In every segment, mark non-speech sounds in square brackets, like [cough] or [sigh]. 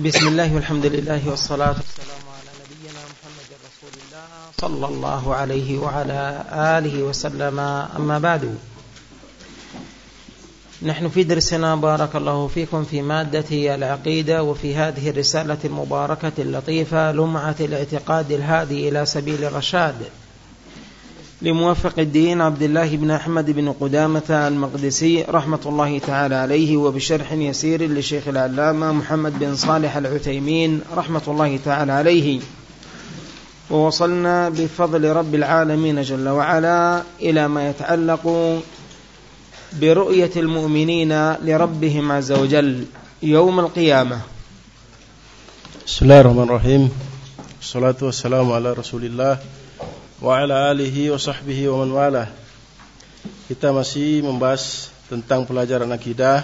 بسم الله والحمد لله والصلاة والسلام على نبينا محمد رسول الله صلى الله عليه وعلى آله وسلم. أما بعد نحن في درسنا بارك الله فيكم في مادة العقيدة وفي هذه الرسالة المباركة اللطيفة لمعة الاعتقاد الهادي إلى سبيل الرشاد. لموفق الدين عبد الله بن أحمد بن قدامة المقدسي رحمة الله تعالى عليه وبشرح يسير لشيخ العلامة محمد بن صالح العثيمين رحمة الله تعالى عليه. ووصلنا بفضل رب العالمين جل وعلا إلى ما يتعلق برؤية المؤمنين لربهم عز وجل يوم القيامة. بسم الله الرحمن الرحيم. والصلاة والسلام على رسول الله. Wa ala alihi wa sahbihi wa man wala. Kita masih membahas tentang pelajaran akidah.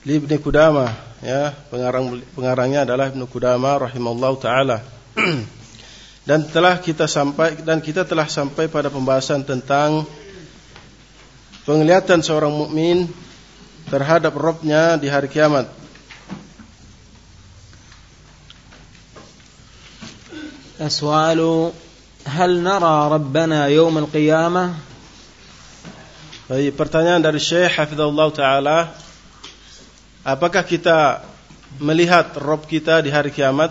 Ibnu Qudama ya, pengarang pengarangnya adalah Ibnu Qudama rahimallahu taala. [clears throat] dan telah kita sampai dan kita telah sampai pada pembahasan tentang penglihatan seorang mukmin terhadap Robnya di hari kiamat. السؤال هل نرى ربنا يوم القيامة؟ Baik, pertanyaan dari Syekh Hafizahullah Ta'ala. Apakah kita melihat Rob kita di hari kiamat?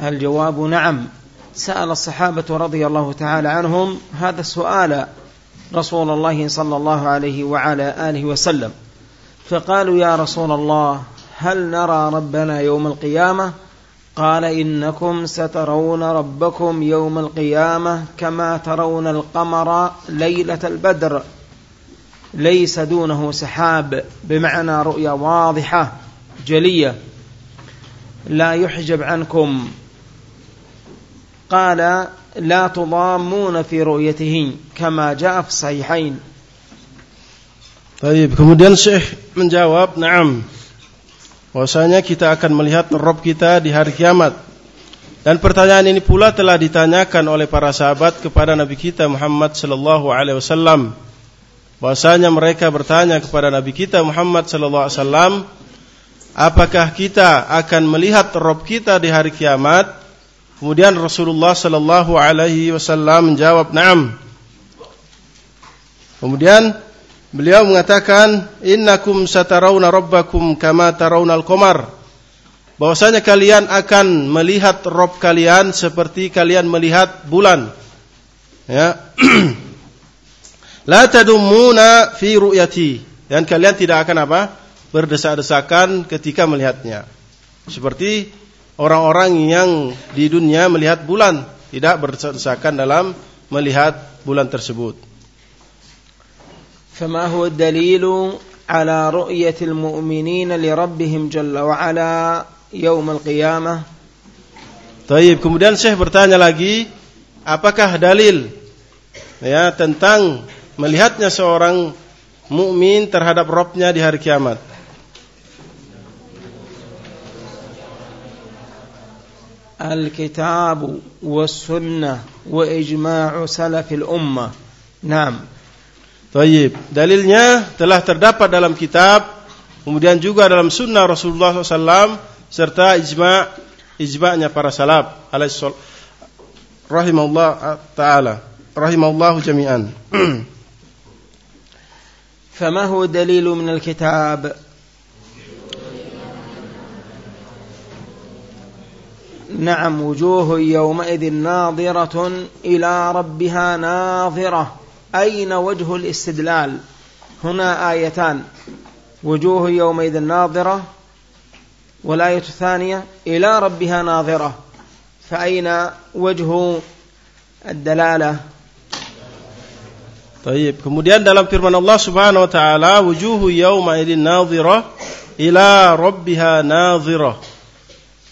الجواب نعم. سأل الصحابة رضي الله تعالى عنهم هذا السؤال رسول الله صلى الله عليه وعلى آله وسلم. فقالوا يا رسول الله هل نرى ربنا يوم القيامة؟ قال إنكم سترون ربكم يوم القيامة كما ترون القمر ليلة البدر. ليس دونه سحاب بمعنى رؤيا واضحة جلية. لا يحجب عنكم. قال لا تضامون في رؤيته كما جاء في الصحيحين. طيب kemudian Syekh menjawab na'am bahwasanya kita akan melihat Rob kita di hari kiamat. Dan pertanyaan ini pula telah ditanyakan oleh para sahabat kepada Nabi kita Muhammad sallallahu alaihi wasallam. Bahwasanya mereka bertanya kepada Nabi kita Muhammad sallallahu alaihi wasallam, apakah kita akan melihat Rob kita di hari kiamat? Kemudian Rasulullah sallallahu alaihi wasallam menjawab, "Na'am." Kemudian Beliau mengatakan, "Innakum satarawna rabbakum kama tarawnal qamar." Bahwasanya kalian akan melihat Rob kalian seperti kalian melihat bulan. Ya. [clears throat] La tadumuna fi ru'yati. Dan kalian tidak akan apa? Berdesak-desakan ketika melihatnya. Seperti orang-orang yang di dunia melihat bulan, tidak berdesak-desakan dalam melihat bulan tersebut. فما هو الدليل على رؤية المؤمنين لربهم جل وعلا يوم القيامة طيب kemudian Syekh bertanya lagi apakah dalil ya tentang melihatnya seorang mukmin terhadap Robnya di hari kiamat الكتاب والسنة وإجماع سلف الأمة نعم Tayyib. Dalilnya telah terdapat dalam kitab, kemudian juga dalam sunnah Rasulullah SAW serta ijma ijma'nya para salaf alaihi rahimahullah taala rahimahullah jami'an. [clears throat] فما هو الدليل من الكتاب نعم وجوه يومئذ ناظرة إلى ربها ناظرة أين وجه الاستدلال هنا آيتان وجوه يومئذ ناظرة والآية الثانية إلى ربها ناظرة فأين وجه الدلالة طيب kemudian dalam firman Allah Subhanahu wa taala wujuhu yauma idin nadhirah ila rabbiha nadhirah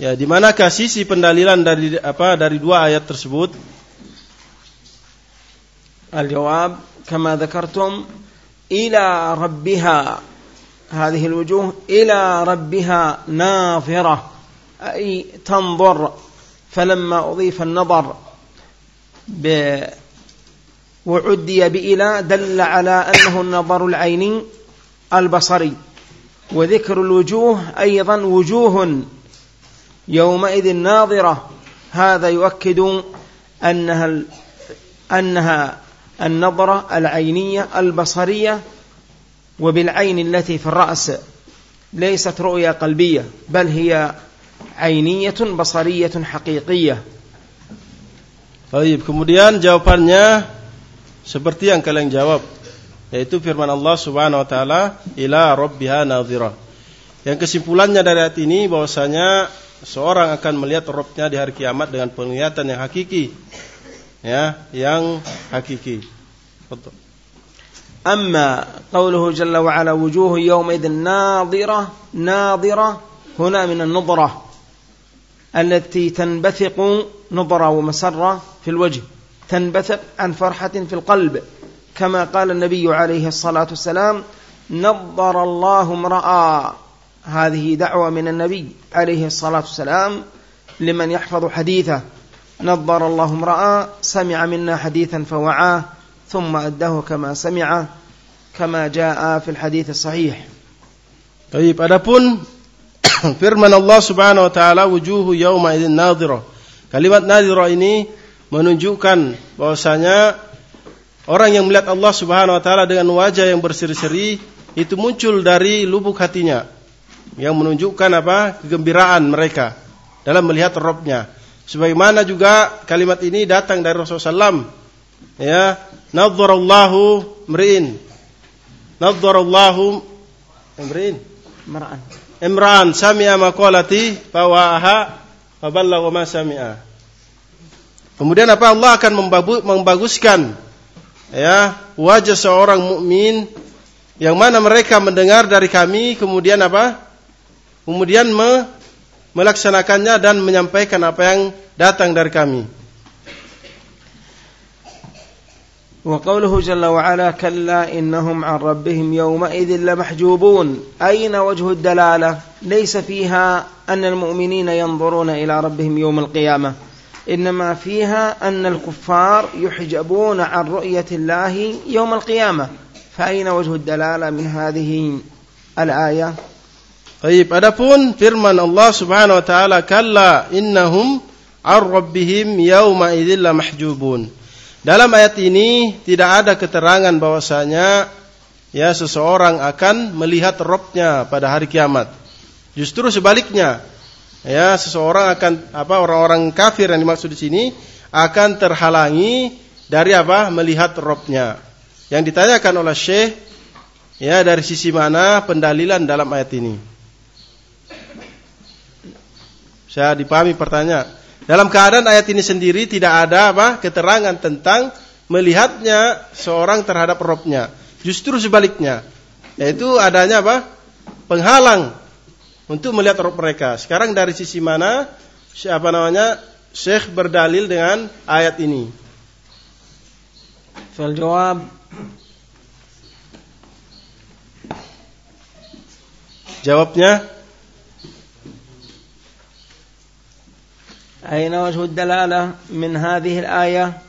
ya di manakah sisi pendalilan dari apa dari dua ayat tersebut الجواب كما ذكرتم إلى ربها هذه الوجوه إلى ربها ناظرة أي تنظر فلما أضيف النظر وعدي بإلى دل على أنه النظر العيني البصري وذكر الوجوه أيضا وجوه يومئذ ناظرة هذا يؤكد أنها أنها النظرة العينية البصرية وبالعين التي في الرأس ليست رؤية قلبية بل هي عينية بصرية حقيقية Baik, kemudian jawabannya seperti yang kalian jawab yaitu firman Allah Subhanahu wa taala ila rabbiha nadhira. Yang kesimpulannya dari ayat ini bahwasanya seorang akan melihat Rabbnya di hari kiamat dengan penglihatan yang hakiki. Ya, yang hakiki. Betul. أما قوله جل وعلا وجوه يومئذ ناظرة ناظرة هنا من النظرة التي تنبثق نظرة ومسرة في الوجه تنبثق عن فرحة في القلب كما قال النبي عليه الصلاة والسلام نظر الله امرأ هذه دعوة من النبي عليه الصلاة والسلام لمن يحفظ حديثه نظر الله امرأ سمع منا حديثا فوعاه ثم أداه كما سمعه كما جاء في الحديث الصحيح طيب adapun [coughs] firman Allah Subhanahu wa taala wujuhu yauma idzin nadhira. Kalimat nadhira ini menunjukkan bahwasanya orang yang melihat Allah Subhanahu wa taala dengan wajah yang berseri-seri itu muncul dari lubuk hatinya yang menunjukkan apa? kegembiraan mereka dalam melihat Rabbnya. Sebagaimana juga kalimat ini datang dari Rasulullah SAW. Ya, Nadharallahu mri'in. Nadharallahu mri'in. Imran. Imran sami'a maqalati fawa'aha wa ballagha ma sami'a. Kemudian apa Allah akan membaguskan ya wajah seorang mukmin yang mana mereka mendengar dari kami kemudian apa? Kemudian me, melaksanakannya dan menyampaikan apa yang datang dari kami. وقوله جل وعلا كلا إنهم عن ربهم يومئذ لمحجوبون أين وجه الدلالة ليس فيها أن المؤمنين ينظرون إلى ربهم يوم القيامة إنما فيها أن الكفار يحجبون عن رؤية الله يوم القيامة فأين وجه الدلالة من هذه الآية Baik, adapun firman Allah Subhanahu wa taala, "Kalla innahum ar rabbihim yauma idzil mahjubun." Dalam ayat ini tidak ada keterangan bahwasanya ya seseorang akan melihat Robnya pada hari kiamat. Justru sebaliknya, ya seseorang akan apa orang-orang kafir yang dimaksud di sini akan terhalangi dari apa melihat Robnya. Yang ditanyakan oleh Syekh ya dari sisi mana pendalilan dalam ayat ini? Saya dipahami pertanyaan. Dalam keadaan ayat ini sendiri tidak ada apa keterangan tentang melihatnya seorang terhadap robnya. Justru sebaliknya, yaitu adanya apa penghalang untuk melihat rob mereka. Sekarang dari sisi mana siapa namanya Syekh berdalil dengan ayat ini. Fal jawab Jawabnya أين وجه الدلالة من هذه الآية؟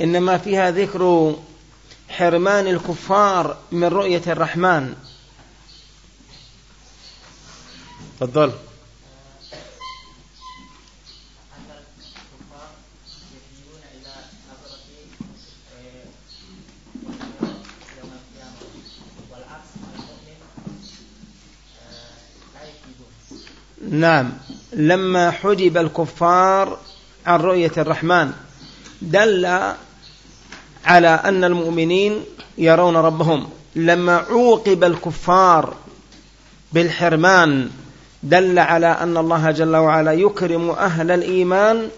إنما فيها ذكر حرمان الكفار من رؤية الرحمن. تفضل. نعم. لما حجب الكفار عن رؤية الرحمن دل على أن المؤمنين يرون ربهم. لما عوقب الكفار بالحرمان دل على أن الله جل وعلا يكرم أهل الإيمان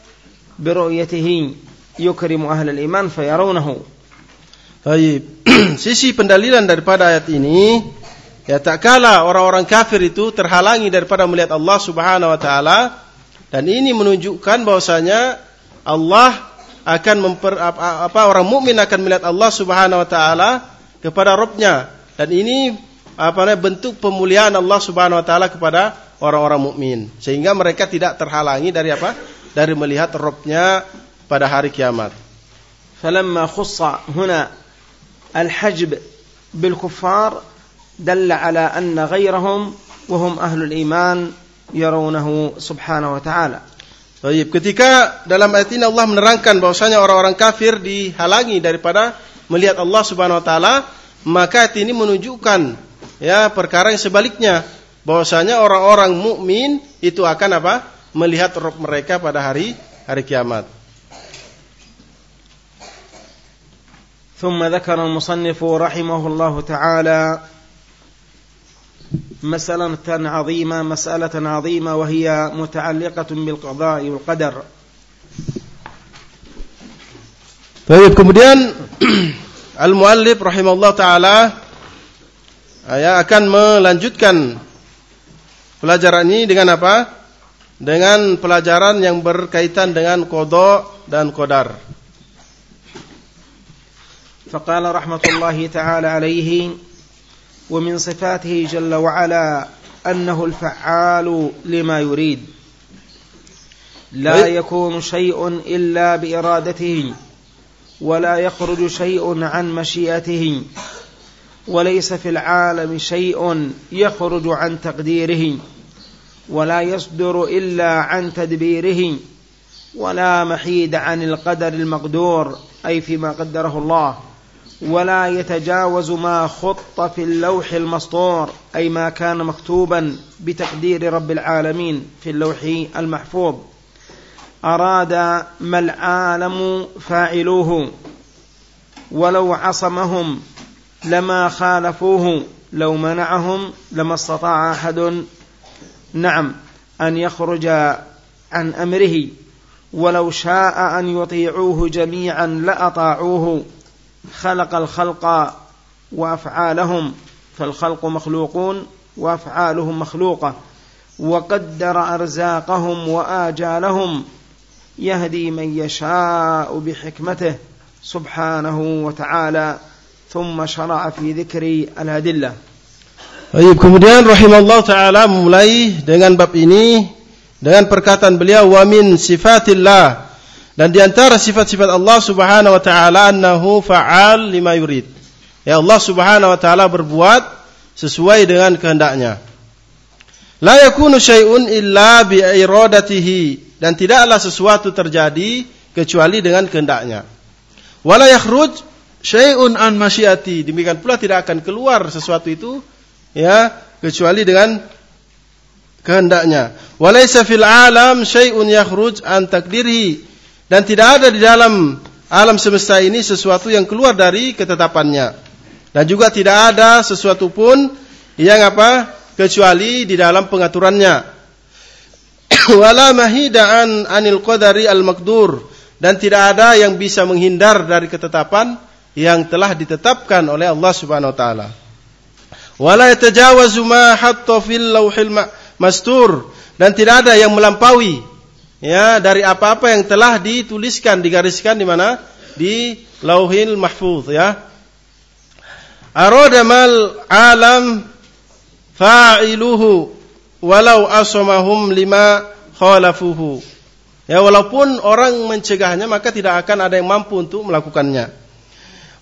برؤيته يكرم أهل الإيمان فيرونه. Baik, [clears throat] sisi pendalilan daripada ayat ini Ya tak kala orang-orang kafir itu terhalangi daripada melihat Allah Subhanahu wa taala dan ini menunjukkan bahwasanya Allah akan memper, apa, apa orang mukmin akan melihat Allah Subhanahu wa taala kepada Rabbnya dan ini apa namanya bentuk pemuliaan Allah Subhanahu wa taala kepada orang-orang mukmin sehingga mereka tidak terhalangi dari apa? dari melihat Rabbnya pada hari kiamat. Falamma khussa huna al-hajb bil kuffar دل على أن غيرهم وهم أهل الإيمان يرونه سبحانه وتعالى Baik, ketika dalam ayat ini Allah menerangkan bahwasanya orang-orang kafir dihalangi daripada melihat Allah Subhanahu wa taala, maka ayat ini menunjukkan ya perkara yang sebaliknya bahwasanya orang-orang mukmin itu akan apa? melihat Rabb mereka pada hari hari kiamat. ثم ذكر المصنف رحمه الله تعالى مسألة عظيمة مسألة عظيمة وهي متعلقة بالقضاء والقدر Baik, kemudian Al-Muallif rahimahullah taala ya akan melanjutkan pelajaran ini dengan apa? Dengan pelajaran yang berkaitan dengan qada dan qadar. فقال رحمة الله تعالى عليه ومن صفاته جل وعلا أنه الفعال لما يريد. لا يكون شيء إلا بإرادته ولا يخرج شيء عن مشيئته وليس في العالم شيء يخرج عن تقديره ولا يصدر إلا عن تدبيره ولا محيد عن القدر المقدور أي فيما قدره الله. ولا يتجاوز ما خط في اللوح المسطور أي ما كان مكتوبا بتقدير رب العالمين في اللوح المحفوظ. أراد ما العالم فاعلوه ولو عصمهم لما خالفوه لو منعهم لما استطاع أحد. نعم أن يخرج عن أمره ولو شاء أن يطيعوه جميعا لأطاعوه. خلق الخلق وأفعالهم فالخلق مخلوقون وأفعالهم مخلوقة. وقدر أرزاقهم وآجالهم يهدي من يشاء بحكمته سبحانه وتعالى. ثم شرع في ذكر الأدلة. Baik, kemudian rahimallahu taala mulai dengan bab ini dengan perkataan beliau wa min sifatillah. Dan di antara sifat-sifat Allah Subhanahu wa taala annahu fa'al lima yurid. Ya Allah Subhanahu wa taala berbuat sesuai dengan kehendaknya. La yakunu syai'un illa bi iradatihi dan tidaklah sesuatu terjadi kecuali dengan kehendaknya. Wala yakhruj syai'un an masyiati. Demikian pula tidak akan keluar sesuatu itu ya kecuali dengan kehendaknya. Walaysa fil alam syai'un yakhruj an takdirhi dan tidak ada di dalam alam semesta ini sesuatu yang keluar dari ketetapannya. Dan juga tidak ada sesuatu pun yang apa kecuali di dalam pengaturannya. [clears throat] Wala mahida'an anil qadari al-maqdur dan tidak ada yang bisa menghindar dari ketetapan yang telah ditetapkan oleh Allah Subhanahu wa taala. Wala yatajawazu ma hatta fil lauhil mastur dan tidak ada yang melampaui ya dari apa-apa yang telah dituliskan digariskan di mana? Di Lauhil Mahfuz ya. Aradamal alam fa'iluhu walau asomahum lima khalafuhu. Ya walaupun orang mencegahnya maka tidak akan ada yang mampu untuk melakukannya.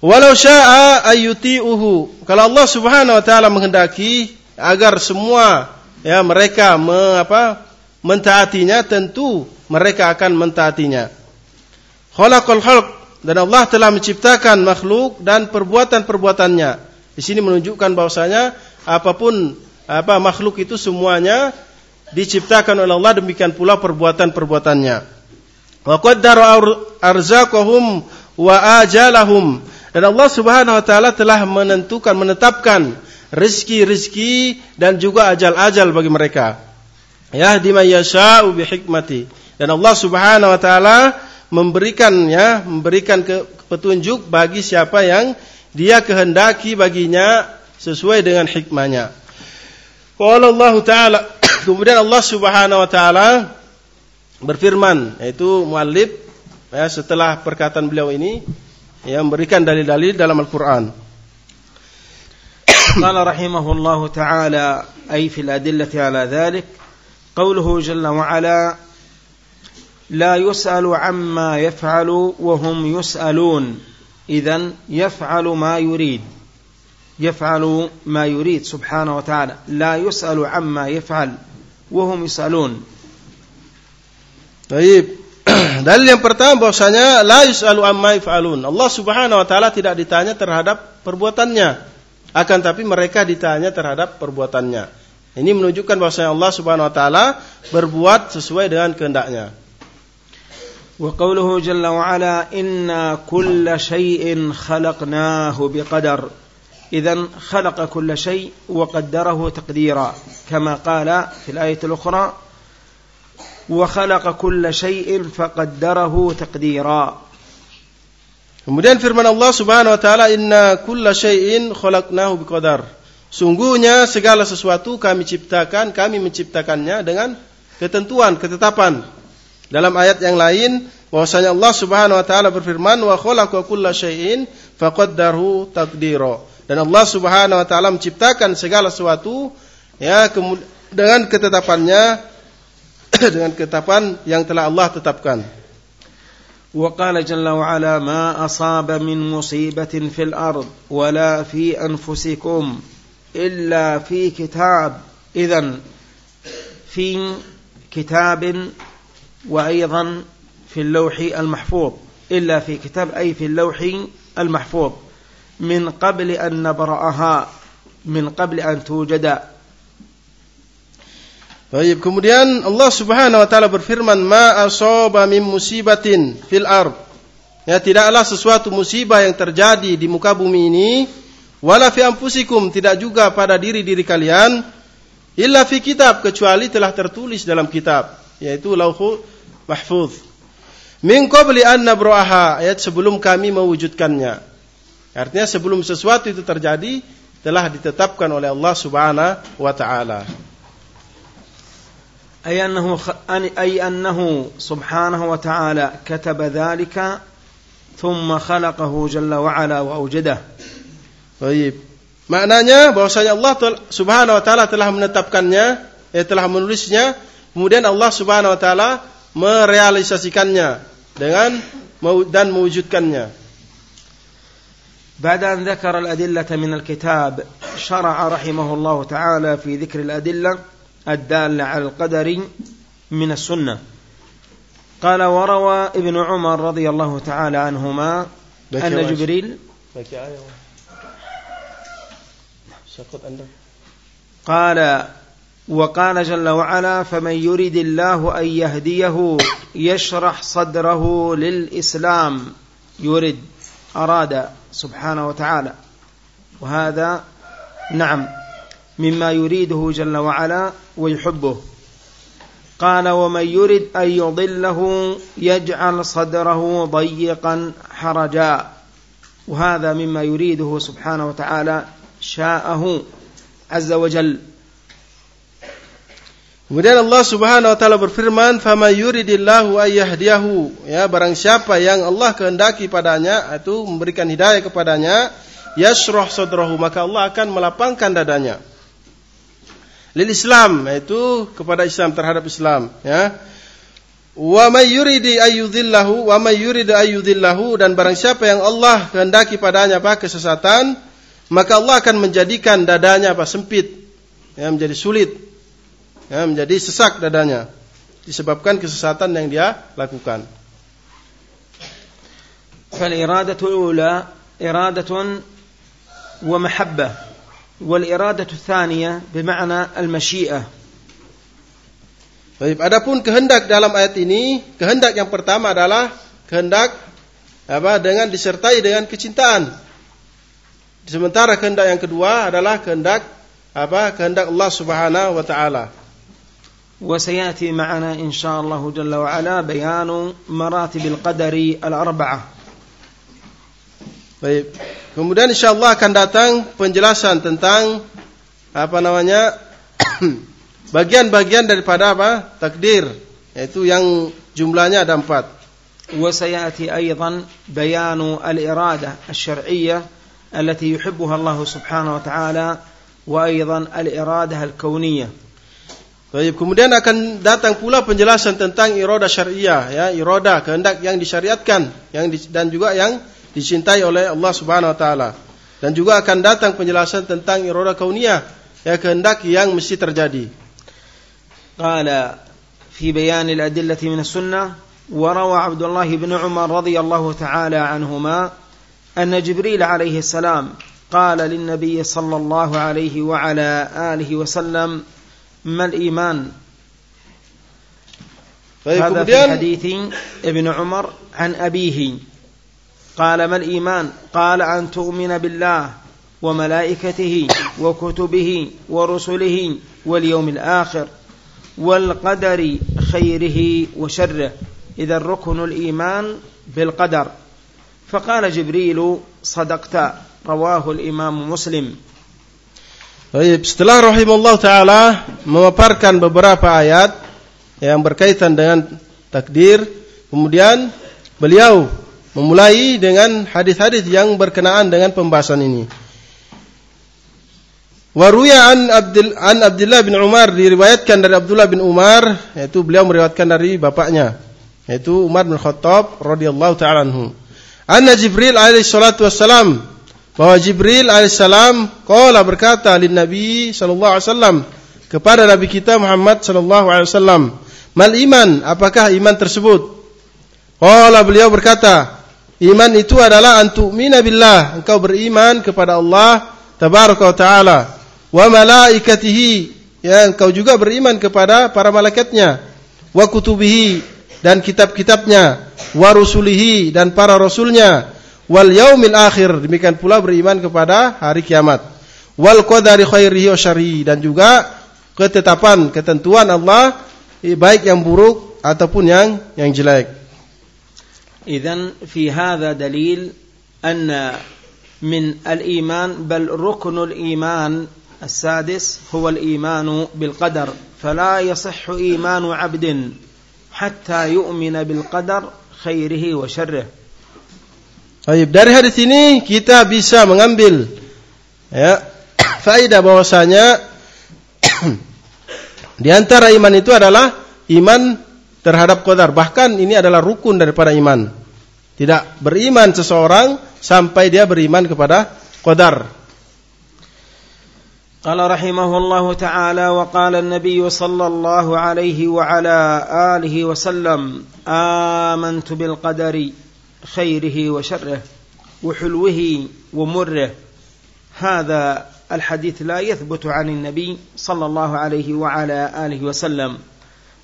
Walau syaa ayyuti'uhu kalau Allah Subhanahu wa taala menghendaki agar semua ya mereka me, apa mentaatinya tentu mereka akan mentaatinya. Khalaqal khalq dan Allah telah menciptakan makhluk dan perbuatan-perbuatannya. Di sini menunjukkan bahwasanya apa pun apa makhluk itu semuanya diciptakan oleh Allah demikian pula perbuatan-perbuatannya. Wa qaddara arzaqahum wa ajalahum dan Allah Subhanahu wa taala telah menentukan menetapkan rezeki-rezeki dan juga ajal-ajal bagi mereka yahdi man yasha'u bihikmati. Dan Allah Subhanahu wa taala memberikan ya, memberikan ke, petunjuk bagi siapa yang dia kehendaki baginya sesuai dengan hikmahnya. Qala Allah taala [coughs] kemudian Allah Subhanahu wa taala berfirman yaitu muallif ya, setelah perkataan beliau ini ya memberikan dalil-dalil dalam Al-Qur'an. قال رحمه الله تعالى أي في الأدلة على ذلك قوله جل وعلا لا يسأل عما يفعل وهم يسألون إذا يفعل ما يريد يفعل ما يريد سبحانه وتعالى لا يسأل عما يفعل وهم يسألون طيب [clears throat] Dalil yang pertama bahwasanya la yus'alu amma yaf'alun. Allah Subhanahu wa taala tidak ditanya terhadap perbuatannya, akan tapi mereka ditanya terhadap perbuatannya. Ini menunjukkan bahwasanya Allah Subhanahu wa taala berbuat sesuai dengan kehendaknya. Wa qawluhu jalla wa ala inna kulla shay'in khalaqnahu biqadar. إذن خلق كل شيء وقدره تقديرا كما قال في الآية الأخرى وخلق كل شيء فقدره تقديرا Kemudian firman Allah Subhanahu wa taala inna kulla syai'in khalaqnahu biqadar. Sungguhnya segala sesuatu kami ciptakan, kami menciptakannya dengan ketentuan, ketetapan. Dalam ayat yang lain bahwasanya Allah Subhanahu wa taala berfirman wa khalaqa kulla syai'in faqaddarhu taqdira. Dan Allah Subhanahu wa taala menciptakan segala sesuatu ya dengan ketetapannya [coughs] dengan ketetapan yang telah Allah tetapkan. وقال جل وعلا ما أصاب من مصيبة في الأرض ولا في أنفسكم إلا في كتاب إذن في كتاب وأيضا في اللوح المحفوظ إلا في كتاب أي في اللوح المحفوظ من قبل أن نبرأها من قبل أن توجد Baik, kemudian Allah Subhanahu wa taala berfirman, "Ma asaba min musibatin fil ard." Ya, tidaklah sesuatu musibah yang terjadi di muka bumi ini, wala fi anfusikum, tidak juga pada diri-diri kalian, illa fi kitab, kecuali telah tertulis dalam kitab, yaitu Lauhul Mahfuz. Min qabli an nabraha, ayat sebelum kami mewujudkannya. Artinya sebelum sesuatu itu terjadi telah ditetapkan oleh Allah Subhanahu wa taala. أي أنه, أي أنه سبحانه وتعالى كتب ذلك ثم خلقه جل وعلا وأوجده طيب Maknanya bahwasanya Allah Subhanahu wa taala telah menetapkannya, ya telah menulisnya, kemudian Allah Subhanahu wa taala merealisasikannya dengan dan mewujudkannya. بعد أن ذكر الأدلة من الكتاب شرع رحمه الله تعالى في ذكر الأدلة الدالة على القدر من السنة قال وروى ابن عمر رضي الله تعالى عنهما أن جبريل قال وقال جل وعلا فمن يريد الله أن يهديه يشرح صدره للإسلام. يريد أراد سبحانه وتعالى. وهذا نعم مما يريده جل وعلا ويحبه. قال ومن يرد أن يضله يجعل صدره ضيقا حرجا. وهذا مما يريده سبحانه وتعالى sya'ahu azza wa jal. Kemudian Allah Subhanahu wa taala berfirman, "Fama yuridillahu ayyahdiyahu." Ya, barang siapa yang Allah kehendaki padanya itu memberikan hidayah kepadanya, yashrah sadrahu, maka Allah akan melapangkan dadanya. Lil Islam, yaitu kepada Islam terhadap Islam, ya. Wa may yuridi ayyudhillahu wa may yurid ayyudhillahu dan barang siapa yang Allah kehendaki padanya apa kesesatan, maka Allah akan menjadikan dadanya apa sempit ya menjadi sulit ya menjadi sesak dadanya disebabkan kesesatan yang dia lakukan fal iradatu ula iradatun wa mahabbah والإرادة الثانية بمعنى المشيئة Baik, adapun kehendak dalam ayat ini, kehendak yang pertama adalah kehendak apa dengan disertai dengan kecintaan. Sementara kehendak yang kedua adalah kehendak apa? Kehendak Allah Subhanahu wa taala. وسياتي معنا ان شاء الله جل وعلا بيان مراتب القدر الاربعه. Baik. Kemudian insya Allah akan datang penjelasan tentang apa namanya [clears throat] bagian-bagian daripada apa takdir yaitu yang jumlahnya ada empat. وسيأتي أيضا بيان الإرادة الشرعية التي يحبها الله سبحانه وتعالى وأيضا الإرادة الكونية Baik, kemudian akan datang pula penjelasan tentang iroda syariah, ya, iroda kehendak yang disyariatkan, yang di, dan juga yang dicintai oleh Allah Subhanahu wa taala. dan juga akan datang penjelasan tentang iroda kauniyah ya kehendak yang mesti terjadi. قال في بيان الأدلة من السنة وروى عبد الله بن عمر رضي الله تعالى عنهما أن جبريل عليه السلام قال للنبي صلى الله عليه وعلى آله وسلم ما الإيمان؟ هذا في حديث ابن عمر عن أبيه. قال ما الإيمان؟ قال أن تؤمن بالله وملائكته وكتبه ورسله واليوم الآخر والقدر خيره وشره. إذا الركن الإيمان بالقدر. فقال جبريل صدقت رواه الإمام مسلم Baik, setelah rahimahullah taala memaparkan beberapa ayat yang berkaitan dengan takdir, kemudian beliau memulai dengan hadis-hadis yang berkenaan dengan pembahasan ini. Waruya an Abdul an Abdullah bin Umar diriwayatkan dari Abdullah bin Umar yaitu beliau meriwayatkan dari bapaknya yaitu Umar bin Khattab radhiyallahu taala anhu. Anna Jibril alaihi salatu wassalam bahwa Jibril alaihi salam qala berkata lin Nabi sallallahu alaihi wasallam kepada Nabi kita Muhammad sallallahu alaihi wasallam, "Mal iman? Apakah iman tersebut?" Qala beliau berkata, Iman itu adalah antu'mina billah, engkau beriman kepada Allah tabaraka wa taala wa malaikatihi, ya engkau juga beriman kepada para malaikatnya, wa kutubihi dan kitab-kitabnya, wa rusulihi dan para rasulnya, wal yaumil akhir, demikian pula beriman kepada hari kiamat. Wal qadari khairihi wa syarrihi dan juga ketetapan ketentuan Allah baik yang buruk ataupun yang yang jelek. إذا في هذا دليل أن من الإيمان بل ركن الإيمان السادس هو الإيمان بالقدر فلا يصح إيمان عبد hatta yu'mina bil qadar khairihi wa syarrih. Baik, dari hadis ini kita bisa mengambil ya [coughs] faedah bahwasanya [coughs] di antara iman itu adalah iman terhadap qadar. Bahkan ini adalah rukun daripada iman. Tidak beriman seseorang sampai dia beriman kepada qadar. قال رحمه الله تعالى وقال النبي صلى الله عليه وعلى آله وسلم آمنت بالقدر خيره وشره وحلوه ومره. هذا الحديث لا يثبت عن النبي صلى الله عليه وعلى آله وسلم.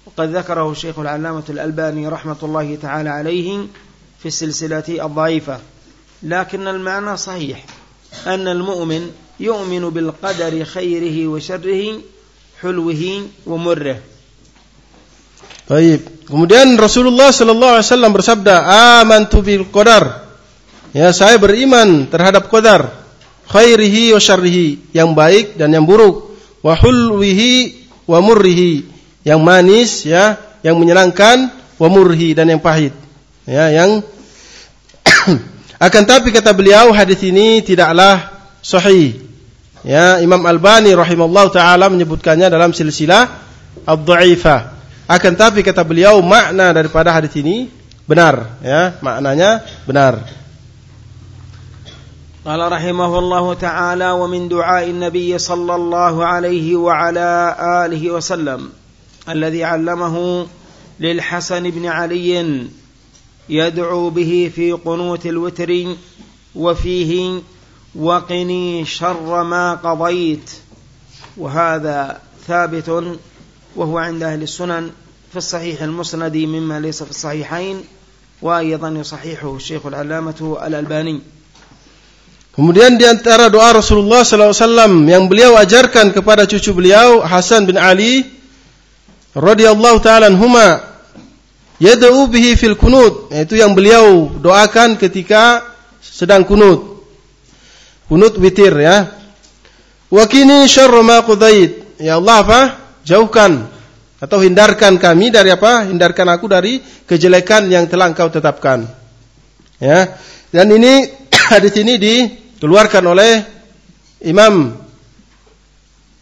وقد ذكره الشيخ العلامة الألباني رحمة الله تعالى عليه في السلسلة الضعيفة. لكن المعنى صحيح أن المؤمن yu'minu bil qadari khairihi wa syarrihi hulwihi. Baik. Kemudian Rasulullah sallallahu alaihi wasallam bersabda, "Amantu bil qadar." Ya, saya beriman terhadap qadar, khairihi wa syarrihi, yang baik dan yang buruk, wa hulwihi wa murrihi, yang manis ya, yang menyenangkan, wa murhi dan yang pahit. Ya, yang [coughs] akan tapi kata beliau hadis ini tidaklah sahih. Ya, Imam Albani rahimallahu taala menyebutkannya dalam silsilah ad-dhaifah. Akan tapi kata beliau makna daripada hadis ini benar, ya, maknanya benar. قال رحمه الله تعالى ومن دعاء النبي صلى الله عليه وعلى آله وسلم الذي علمه للحسن بن علي يدعو به في قنوت الوتر وفيه وقني شر ما قضيت وهذا ثابت وهو عند أهل السنن في الصحيح المسند مما ليس في الصحيحين وأيضا يصححه الشيخ العلامة الألباني Kemudian di antara doa Rasulullah SAW yang beliau ajarkan kepada cucu beliau Hasan bin Ali radhiyallahu taala anhuma yad'u bihi fil kunut yaitu yang beliau doakan ketika sedang kunut kunut witir ya wa kini syarra ma qadait ya Allah apa jauhkan atau hindarkan kami dari apa hindarkan aku dari kejelekan yang telah engkau tetapkan ya dan ini [coughs] hadis ini dikeluarkan oleh Imam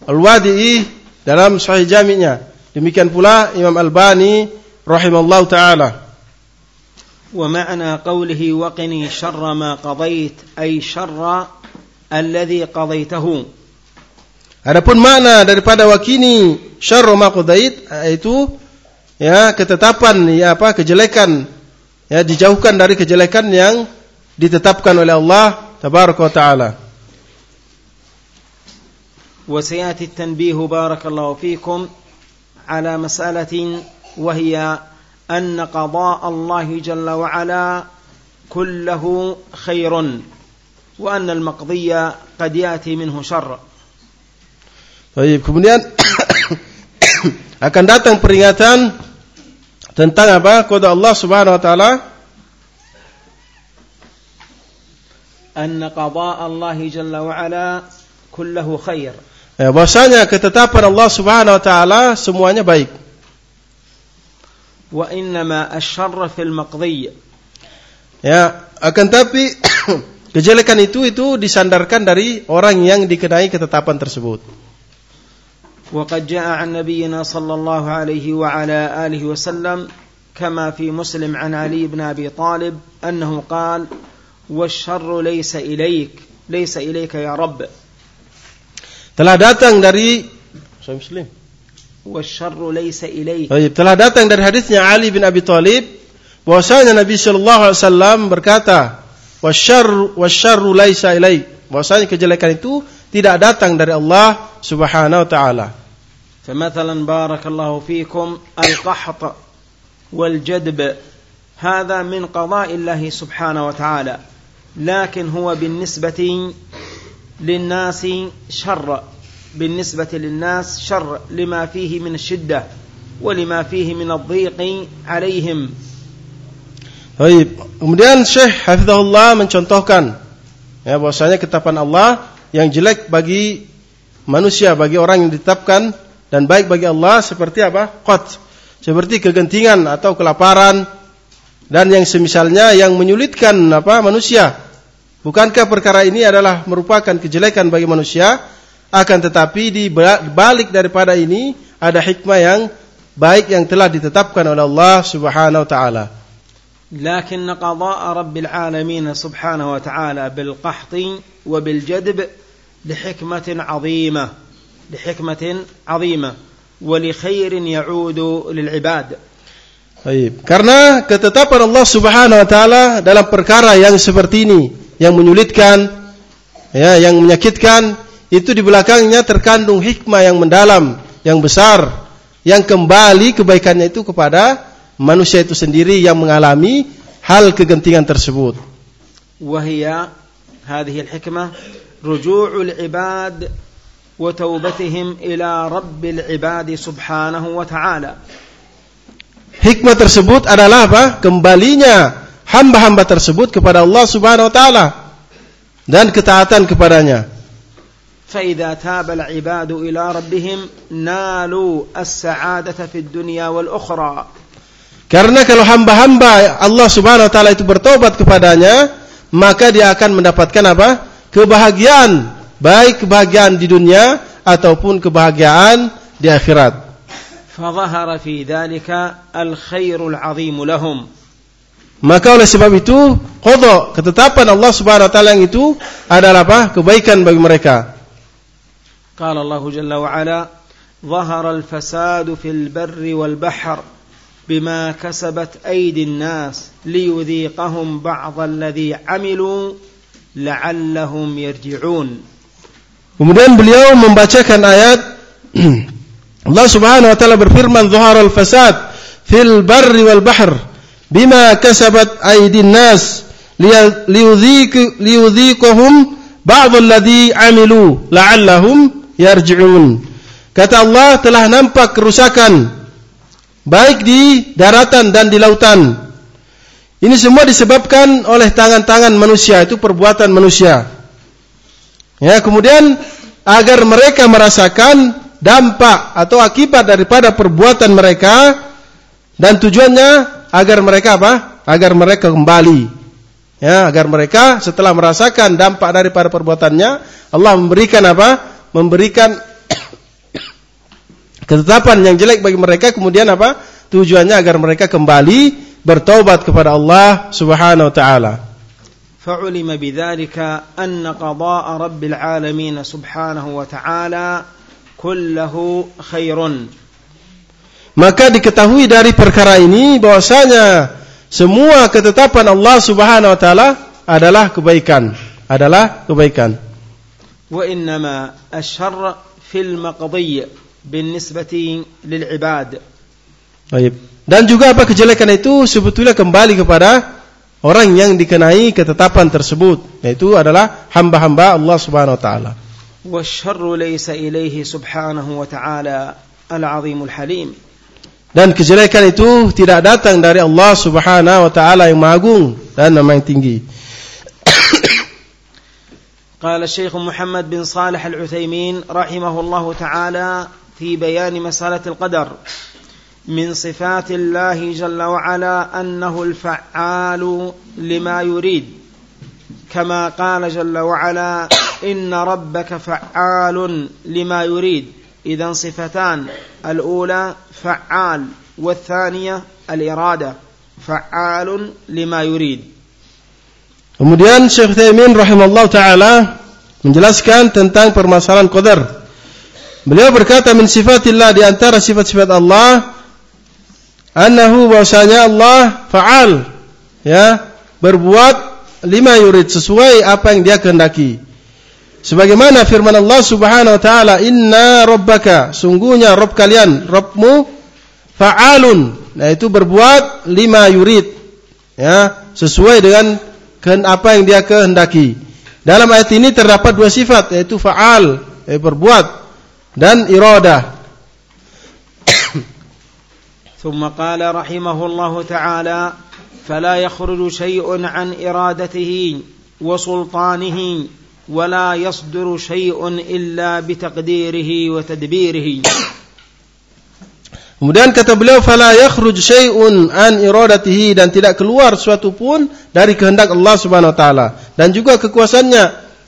Al-Wadi'i dalam Sahih Jami'nya Demikian pula Imam Albani rahimallahu taala. ومعنى قوله وقني شر ما قضيت أي شر الذي قضيته Adapun makna daripada wakini syarru ma qadait itu ya ketetapan ya apa kejelekan ya dijauhkan dari kejelekan yang ditetapkan oleh Allah tabaraka taala. وسياتي التنبيه بارك الله فيكم على مساله وهي ان قضاء الله جل وعلا كله خير وان المقضي قد ياتي منه شر Baik, kemudian akan datang peringatan tentang apa? Qada Allah Subhanahu wa taala أن قضاء الله جل وعلا كله خير ya, bahwasanya ketetapan Allah Subhanahu wa taala semuanya baik. وإنما الشر في المقضي Ya, akan tapi kejelekan itu itu disandarkan dari orang yang dikenai ketetapan tersebut. وقد جاء عن نبينا صلى الله عليه وعلى آله وسلم كما في مسلم عن علي بن أبي طالب أنه قال والشر ليس إليك ليس إليك يا رب Telah datang dari Sahih Muslim. والشر ليس إليك Baik, telah datang dari hadisnya Ali bin Abi Thalib bahwasanya Nabi sallallahu alaihi wasallam berkata, "Wasyarru wasyarru laisa ilaik." Bahwasanya kejelekan itu tidak datang dari Allah Subhanahu wa taala. فمثلا بارك الله فيكم القحط والجدب. هذا من قضاء الله سبحانه وتعالى. لكن هو بالنسبة للناس شر. بالنسبة للناس شر. لما فيه من الشدة ولما فيه من الضيق عليهم. Baik, kemudian Syekh Hafizahullah mencontohkan ya bahwasanya ketetapan Allah yang jelek bagi manusia, bagi orang yang ditetapkan dan baik bagi Allah seperti apa? Qat. Seperti kegentingan atau kelaparan dan yang semisalnya yang menyulitkan apa manusia. Bukankah perkara ini adalah merupakan kejelekan bagi manusia? Akan tetapi di balik daripada ini ada hikmah yang baik yang telah ditetapkan oleh Allah Subhanahu wa taala. لكن قضاء رب العالمين سبحانه وتعالى بالقحط وبالجدب لحكمة عظيمة لحكمة عظيمة ولخير يعود للعباد Baik. Karena ketetapan Allah Subhanahu wa taala dalam perkara yang seperti ini, yang menyulitkan, ya, yang menyakitkan, itu di belakangnya terkandung hikmah yang mendalam, yang besar, yang kembali kebaikannya itu kepada manusia itu sendiri yang mengalami hal kegentingan tersebut. وهي هذه الحكمة رجوع العباد وتوبتهم إلى رب العباد سبحانه وتعالى Hikmah tersebut adalah apa? Kembalinya hamba-hamba tersebut kepada Allah Subhanahu wa taala dan ketaatan kepadanya. فإذا تاب العباد إلى ربهم نالوا السعادة في الدنيا والأخرى Karena kalau hamba-hamba Allah Subhanahu wa taala itu bertobat kepadanya, maka dia akan mendapatkan apa? Kebahagiaan, baik kebahagiaan di dunia ataupun kebahagiaan di akhirat. فظهر في ذلك الخير العظيم لهم Maka oleh sebab itu, qada ketetapan Allah Subhanahu wa taala yang itu adalah apa? Kebaikan bagi mereka. قال الله جل وعلا ظهر الفساد في البر والبحر بما كسبت أيدي الناس ليذيقهم بعض الذي عملوا لعلهم يرجعون Kemudian beliau membacakan ayat Allah Subhanahu wa taala berfirman al fasad fil barri wal bahr bima kasabat aydin nas liyudhiq liyudhiqahum ba'd alladhi amilu la'allahum yarji'un Kata Allah telah nampak kerusakan baik di daratan dan di lautan. Ini semua disebabkan oleh tangan-tangan manusia, itu perbuatan manusia. Ya, kemudian agar mereka merasakan dampak atau akibat daripada perbuatan mereka dan tujuannya agar mereka apa? Agar mereka kembali. Ya, agar mereka setelah merasakan dampak daripada perbuatannya, Allah memberikan apa? Memberikan ketetapan yang jelek bagi mereka kemudian apa? Tujuannya agar mereka kembali bertobat kepada Allah Subhanahu wa taala. فعلم بذلك أن قضاء رب العالمين سبحانه وتعالى كله خير maka diketahui dari perkara ini bahwasanya semua ketetapan Allah Subhanahu wa taala adalah kebaikan, adalah kebaikan. وإنما الشر في المقضي بالنسبة للعباد. Baik. Dan juga apa kejelekan itu sebetulnya kembali kepada orang yang dikenai ketetapan tersebut, yaitu adalah hamba-hamba Allah Subhanahu wa taala. والشر ليس إليه سبحانه وتعالى العظيم الحليم Dan kejelekan itu tidak datang dari Allah Subhanahu wa taala yang Maha Agung dan Maha tinggi. قال الشيخ محمد بن صالح العثيمين رحمه الله تعالى في بيان مسألة القدر من صفات الله جل وعلا أنه الفعال لما يريد. كما قال جل وعلا إن ربك فعال لما يريد. إذا صفتان الأولى فعال والثانية الإرادة فعال لما يريد. Kemudian Syekh Taimin rahimahullah taala menjelaskan tentang permasalahan qadar. Beliau berkata min sifatillah di antara sifat-sifat Allah annahu bahwasanya Allah fa'al ya berbuat lima yurid sesuai apa yang dia kehendaki. Sebagaimana firman Allah Subhanahu wa taala, "Inna rabbaka," sungguhnya Rabb kalian, Rabbmu fa'alun, yaitu berbuat lima yurid. Ya, sesuai dengan apa yang dia kehendaki. Dalam ayat ini terdapat dua sifat yaitu fa'al, yaitu berbuat dan iradah. ثم قال رحمه الله تعالى فلا يخرج شيء عن ارادته وسلطانه ولا يصدر شيء الا بتقديره وتدبيره Kemudian kata beliau fala yakhruj syai'un an iradatihi dan tidak keluar suatu pun dari kehendak Allah Subhanahu wa taala dan juga kekuasaannya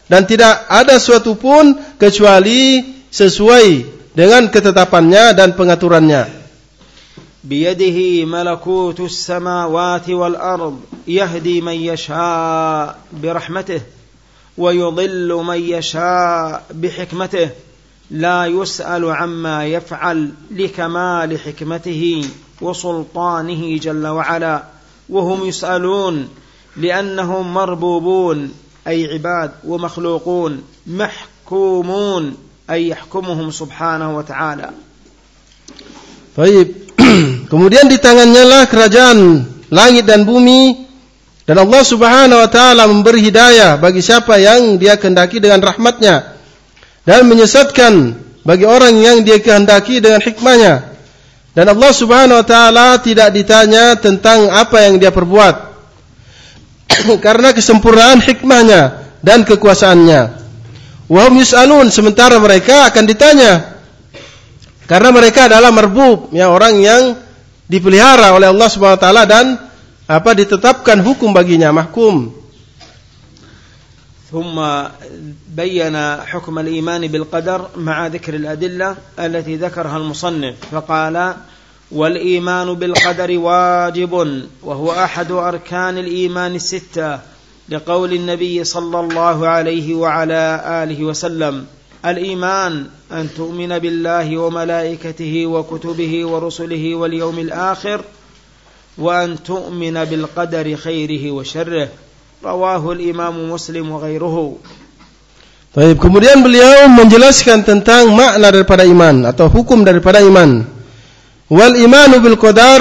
dan tidak ada suatu pun kecuali sesuai dengan ketetapannya dan pengaturannya. بيده ملكوت السماوات والارض يهدي من يشاء برحمته ويضل من يشاء بحكمته لا يسأل عما يفعل لكمال حكمته وسلطانه جل وعلا وهم يسألون لأنهم مربوبون أي عباد ومخلوقون محكومون ay yahkumuhum subhanahu wa ta'ala. Baik. [clears throat] Kemudian di tangannya lah kerajaan langit dan bumi dan Allah Subhanahu wa taala memberi hidayah bagi siapa yang dia kehendaki dengan rahmatnya dan menyesatkan bagi orang yang dia kehendaki dengan hikmahnya. Dan Allah Subhanahu wa taala tidak ditanya tentang apa yang dia perbuat. [clears throat] karena kesempurnaan hikmahnya dan kekuasaannya. Wa hum yus'alun sementara mereka akan ditanya. Karena mereka adalah merbub, ya orang yang dipelihara oleh Allah Subhanahu wa taala dan apa ditetapkan hukum baginya, mahkum. ثم بين حكم الايمان بالقدر مع ذكر الادله التي ذكرها المصنف فقال والايمان بالقدر واجب وهو احد اركان الايمان السته لقول النبي صلى الله عليه وعلى آله وسلم الإيمان أن تؤمن بالله وملائكته وكتبه ورسله واليوم الآخر وأن تؤمن بالقدر خيره وشره رواه الإمام مسلم وغيره Baik, kemudian beliau menjelaskan tentang makna daripada iman atau hukum daripada iman. Wal imanu bil qadar,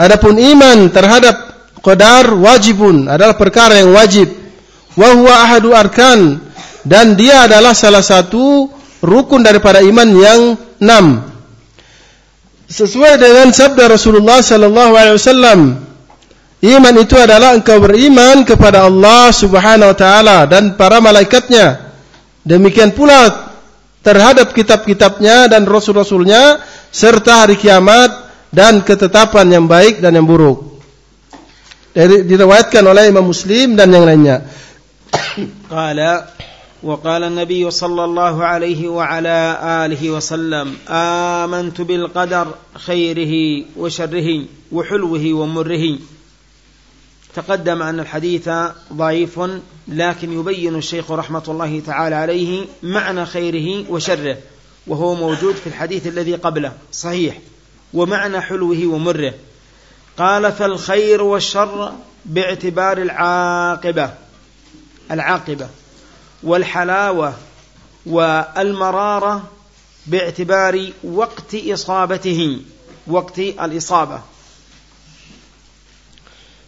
adapun iman terhadap qadar wajibun adalah perkara yang wajib. Wa huwa ahadu arkan dan dia adalah salah satu rukun daripada iman yang enam. Sesuai dengan sabda Rasulullah sallallahu alaihi wasallam, Iman itu adalah engkau beriman kepada Allah Subhanahu wa taala dan para malaikatnya. Demikian pula terhadap kitab-kitabnya dan rasul-rasulnya serta hari kiamat dan ketetapan yang baik dan yang buruk. Dari, diriwayatkan oleh Imam Muslim dan وقال النبي صلى الله عليه وعلى آله وسلم آمنت بالقدر خيره وشره وحلوه ومره تقدم أن الحديث ضعيف لكن يبين الشيخ رحمة الله تعالى عليه معنى خيره وشره وهو موجود في الحديث الذي قبله صحيح ومعنى حلوة ومره قال فالخير والشر باعتبار العاقبة العاقبة والحلاوة والمرارة باعتبار وقت إصابته وقت الإصابة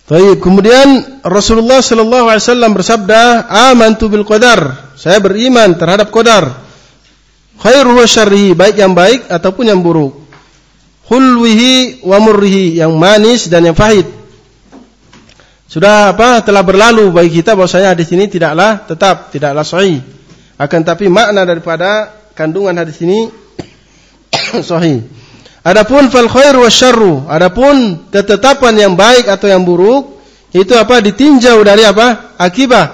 Baik, kemudian Rasulullah Shallallahu Alaihi Wasallam bersabda, "Amantu bil qadar." Saya beriman terhadap qadar. Khairu wa syarrihi, baik yang baik ataupun yang buruk. Hulwihi wa murrihi, yang manis dan yang pahit. Sudah apa? Telah berlalu bagi kita bahwasanya hadis ini tidaklah tetap, tidaklah sahih. Akan tapi makna daripada kandungan hadis ini [coughs] sahih. Adapun fal khair wa syarru, adapun ketetapan yang baik atau yang buruk itu apa ditinjau dari apa? Akibat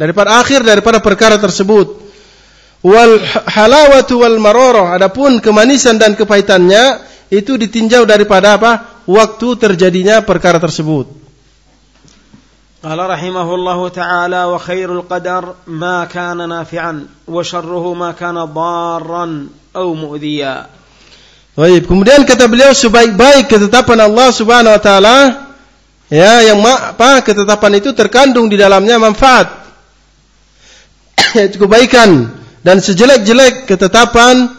daripada akhir daripada perkara tersebut. Wal halawatu wal mararah, adapun kemanisan dan kepahitannya itu ditinjau daripada apa? Waktu terjadinya perkara tersebut. قال رحمه الله تعالى وخير القدر ما كان نافعا وشره ما كان ضارا أو مؤذيا Baik, kemudian kata beliau sebaik-baik ketetapan Allah Subhanahu wa taala ya yang apa ketetapan itu terkandung di dalamnya manfaat [coughs] yaitu kebaikan dan sejelek-jelek ketetapan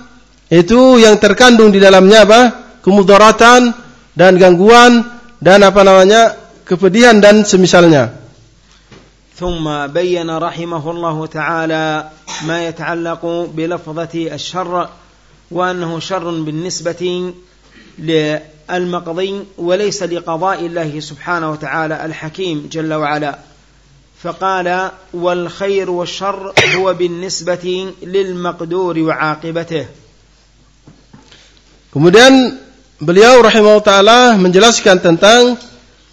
itu yang terkandung di dalamnya apa kemudaratan dan gangguan dan apa namanya kepedihan dan semisalnya. ثم بين رحمه الله تعالى ما يتعلق بلفظة الشر وأنه شر بالنسبة للمقضي وليس لقضاء الله سبحانه وتعالى الحكيم جل وعلا. فقال والخير والشر هو بالنسبة للمقدور وعاقبته. Kemudian beliau rahimahullah taala menjelaskan tentang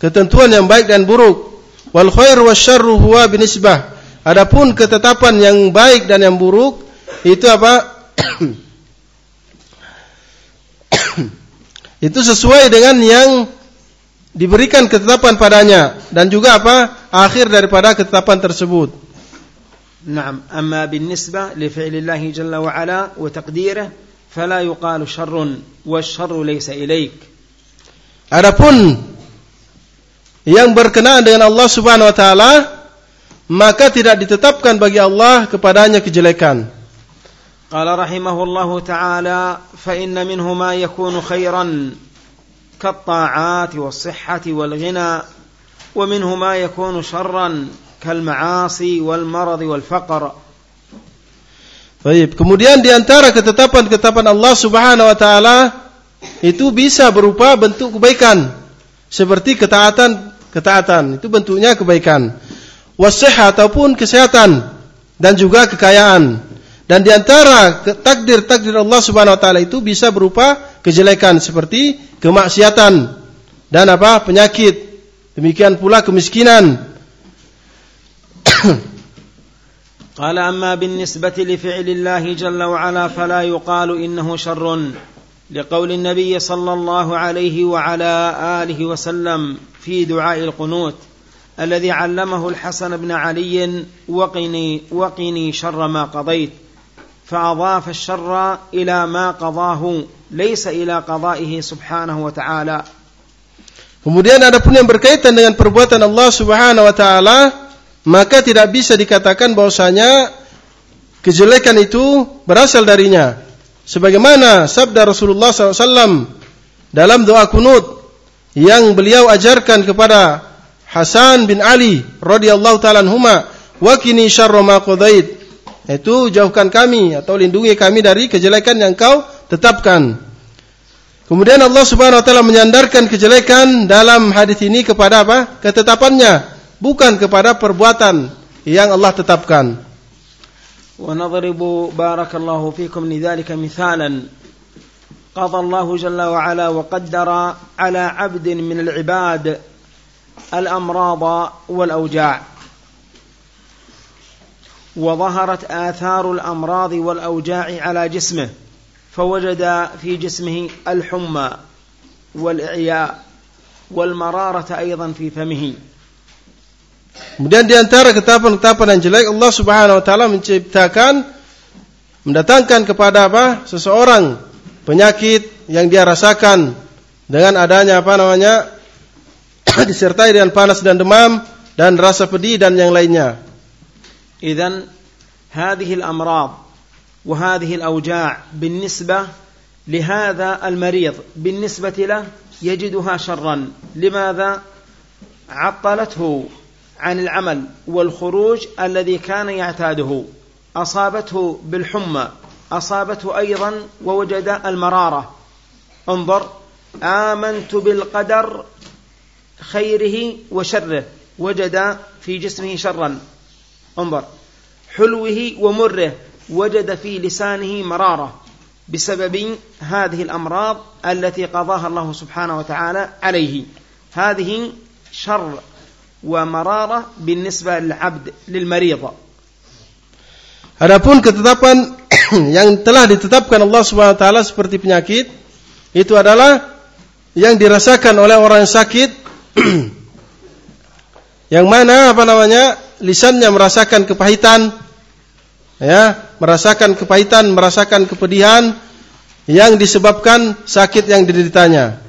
ketentuan yang baik dan buruk. Wal khair wasyarru huwa binisbah. Adapun ketetapan yang baik dan yang buruk itu apa? [coughs] itu sesuai dengan yang diberikan ketetapan padanya dan juga apa akhir daripada ketetapan tersebut. Naam, amma bin nisbah li fi'lillahi jalla wa ala wa فلا يقال شر والشر ليس إليك Adapun yang berkenaan dengan Allah Subhanahu wa taala maka tidak ditetapkan bagi Allah kepadanya kejelekan. Qala rahimahullahu taala fa inna minhu ma yakunu khairan kat-ta'at was-sihhati wal-ghina wa minhu ma yakunu syarran kal-ma'asi wal-marad wal-faqr. Baik, kemudian di antara ketetapan-ketetapan Allah Subhanahu wa taala itu bisa berupa bentuk kebaikan seperti ketaatan, ketaatan itu bentuknya kebaikan. Wasihah ataupun kesehatan dan juga kekayaan. Dan di antara takdir-takdir Allah Subhanahu wa taala itu bisa berupa kejelekan seperti kemaksiatan dan apa? penyakit. Demikian pula kemiskinan. [coughs] قال أما بالنسبة لفعل الله جل وعلا فلا يقال إنه شر لقول النبي صلى الله عليه وعلى آله وسلم في دعاء القنوت الذي علمه الحسن بن علي وقني وقني شر ما قضيت فأضاف الشر إلى ما قضاه ليس إلى قضائه سبحانه وتعالى. Kemudian ada pun yang berkaitan dengan perbuatan Allah Subhanahu wa taala, maka tidak bisa dikatakan bahwasanya kejelekan itu berasal darinya. Sebagaimana sabda Rasulullah SAW dalam doa kunut yang beliau ajarkan kepada Hasan bin Ali radhiyallahu taala anhuma, "Wa kini ma qadait." Itu jauhkan kami atau lindungi kami dari kejelekan yang kau tetapkan. Kemudian Allah Subhanahu wa taala menyandarkan kejelekan dalam hadis ini kepada apa? Ketetapannya, bukan kepada perbuatan yang Allah tetapkan. ونضرب بارك الله فيكم لذلك مثالا. قضى الله جل وعلا وقدر على عبد من العباد الأمراض والأوجاع. وظهرت آثار الأمراض والأوجاع على جسمه فوجد في جسمه الحمى والإعياء والمرارة أيضا في فمه. Kemudian di antara ketetapan-ketetapan yang jelek Allah Subhanahu wa taala menciptakan mendatangkan kepada apa? seseorang penyakit yang dia rasakan dengan adanya apa namanya? [clears throat] disertai dengan panas dan demam dan rasa pedih dan yang lainnya. إذن هذه الأمراض وهذه الأوجاع بالنسبة لهذا المريض بالنسبة له يجدها شرا لماذا عطلته عن العمل والخروج الذي كان يعتاده. أصابته بالحمى أصابته أيضا ووجد المرارة. انظر آمنت بالقدر خيره وشره وجد في جسمه شرا. انظر حلوة ومره وجد في لسانه مرارة. بسبب هذه الأمراض التي قضاها الله سبحانه وتعالى عليه. هذه شر ومرارة بالنسبة للعبد للمريض Adapun ketetapan [coughs] yang telah ditetapkan Allah Subhanahu wa taala seperti penyakit itu adalah yang dirasakan oleh orang yang sakit [coughs] yang mana apa namanya lisannya merasakan kepahitan ya, merasakan kepahitan, merasakan kepedihan yang disebabkan sakit yang dideritanya.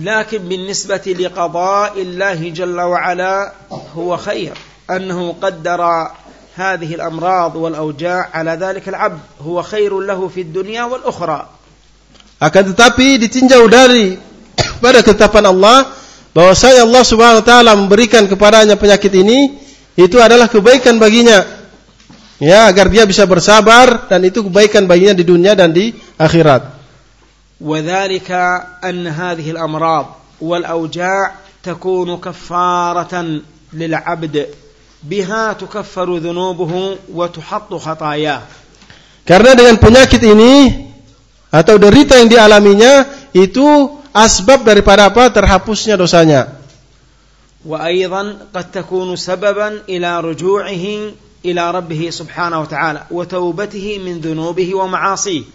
لكن بالنسبة لقضاء الله جل وعلا هو خير أنه قدر هذه الأمراض والأوجاع على ذلك العبد هو خير له في الدنيا والأخرى akan tetapi ditinjau dari pada ketetapan Allah bahwasanya Allah Subhanahu wa taala memberikan kepadanya penyakit ini itu adalah kebaikan baginya ya agar dia bisa bersabar dan itu kebaikan baginya di dunia dan di akhirat. وذلك أن هذه الأمراض والأوجاع تكون كفارة للعبد بها تكفر ذنوبه وتحط خطاياه. Karena dengan penyakit ini atau derita yang dialaminya itu asbab daripada apa terhapusnya dosanya. Wa aidan qad takunu sababan ila ruju'ihi ila rabbih subhanahu wa ta'ala wa taubatihi min dhunubihi wa ma'asih.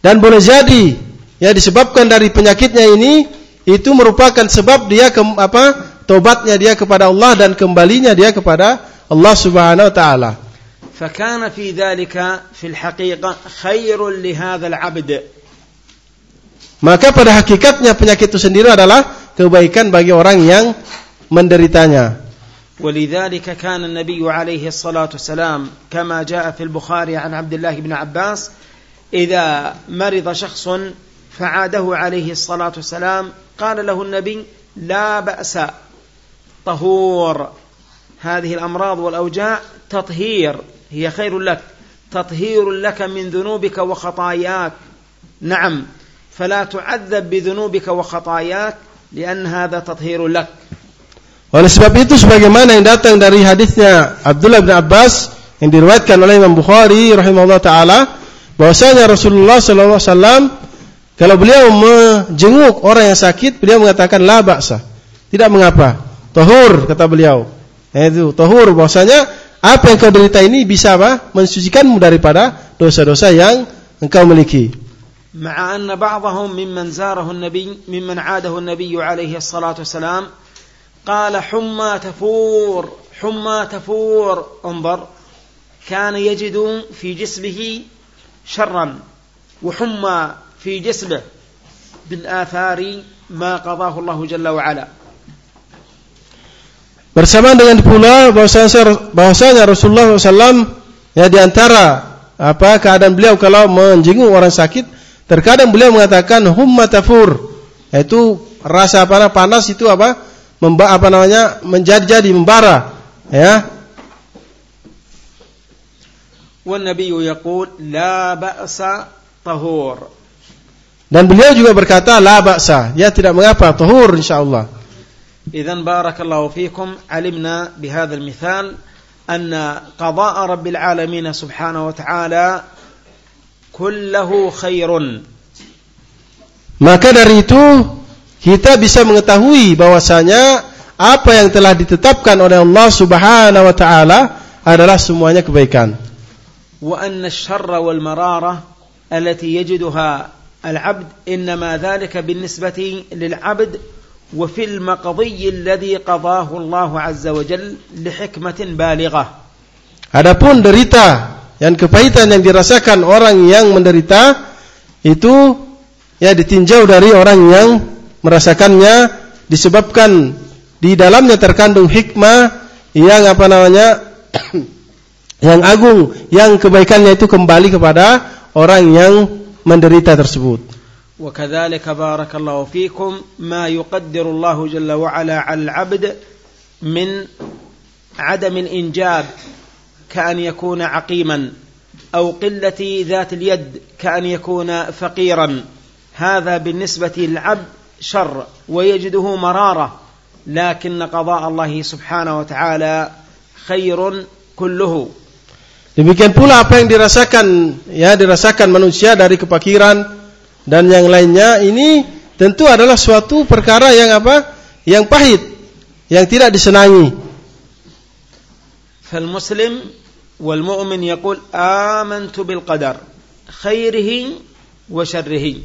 Dan boleh jadi ya disebabkan dari penyakitnya ini itu merupakan sebab dia ke, apa? tobatnya dia kepada Allah dan kembalinya dia kepada Allah Subhanahu wa taala. فكان في ذلك في الحقيقة خير لهذا العبد Maka pada hakikatnya penyakit itu sendiri adalah kebaikan bagi orang yang menderitanya. ولذلك كان النبي عليه الصلاة والسلام كما جاء في البخاري عن عبد الله بن عباس إذا مرض شخص فعاده عليه الصلاة والسلام قال له النبي لا بأس طهور هذه الأمراض والأوجاع تطهير هي خير لك تطهير لك من ذنوبك وخطاياك نعم فلا تعذب بذنوبك وخطاياك لأن هذا تطهير لك Oleh sebab itu sebagaimana yang datang dari hadisnya Abdullah bin Abbas yang diriwayatkan oleh Imam Bukhari rahimahullah taala bahwasanya Rasulullah sallallahu alaihi wasallam kalau beliau menjenguk orang yang sakit beliau mengatakan la ba'sa tidak mengapa tahur kata beliau itu tahur bahwasanya apa yang kau derita ini bisa apa mensucikanmu daripada dosa-dosa yang engkau miliki مع أن بعضهم ممن زاره النبي ممن عاده النبي عليه الصلاة والسلام قال حمى تفور حمى تفور انظر كان يجد في جسمه شرا وحمى في جسمه بالآثار ما قضاه الله جل وعلا Bersamaan dengan pula bahwasanya bahwasanya Rasulullah SAW ya di antara apa keadaan beliau kalau menjenguk orang sakit, terkadang beliau mengatakan humma tafur, yaitu rasa apa panas itu apa memba apa namanya menjadi-jadi membara, ya. والنبي يقول لا بأس طهور dan beliau juga berkata la ba'sa, ya tidak mengapa, tahur insyaallah. Idzan barakallahu fikum, alimna bihadzal mithal anna qada'a rabbil alamin subhanahu wa ta'ala kullahu khairun. Maka dari itu kita bisa mengetahui bahwasanya apa yang telah ditetapkan oleh Allah Subhanahu wa taala adalah semuanya kebaikan. Wa anna syarra wal marara allati yajiduha العبد إنما ذلك بالنسبة للعبد وفي المقضي الذي قضاه الله عز وجل لحكمة بالغة Adapun derita dan kepahitan yang dirasakan orang yang menderita itu ya ditinjau dari orang yang merasakannya disebabkan di dalamnya terkandung hikmah yang apa namanya [clears throat] yang agung yang kebaikannya itu kembali kepada orang yang menderita tersebut. وكذلك بارك الله فيكم ما يقدر الله جل وعلا على العبد من عدم الإنجاب كأن يكون عقيما أو قلة ذات اليد كأن يكون فقيرا هذا بالنسبة للعبد شر ويجده مرارة لكن قضاء الله سبحانه وتعالى خير كله Demikian pula apa yang dirasakan ya dirasakan manusia dari kepakiran dan yang lainnya ini tentu adalah suatu perkara yang apa? Yang pahit, yang tidak disenangi. فالمسلم والمؤمن يقول آمنت بالقدر خيره وشره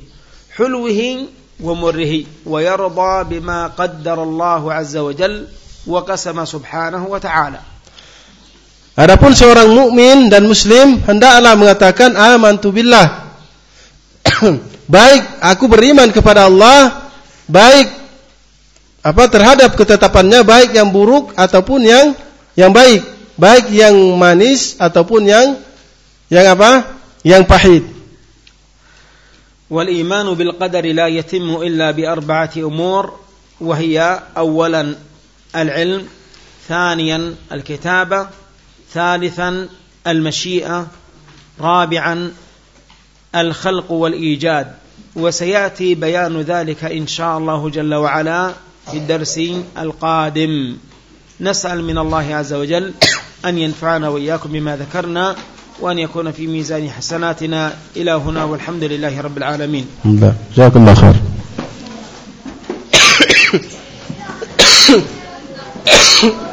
حلوه ومره ويرضى بما قدر الله عز وجل وقسم سبحانه وتعالى Adapun seorang mukmin dan muslim hendaklah mengatakan amantu billah [clears throat] baik aku beriman kepada Allah, baik apa terhadap ketetapannya baik yang buruk ataupun yang yang baik, baik yang manis ataupun yang yang apa? yang pahit. والإيمان بالقدر لا يتم إلا بأربعة أمور وهي أولا العلم ثانيا الكتابة ثالثا المشيئة رابعا الخلق والإيجاد. وسيأتي بيان ذلك إن شاء الله جل وعلا في الدرس القادم. نسأل من الله عز وجل أن ينفعنا وإياكم بما ذكرنا وأن يكون في ميزان حسناتنا. إلى هنا والحمد لله رب العالمين. جزاكم الله خير. [coughs]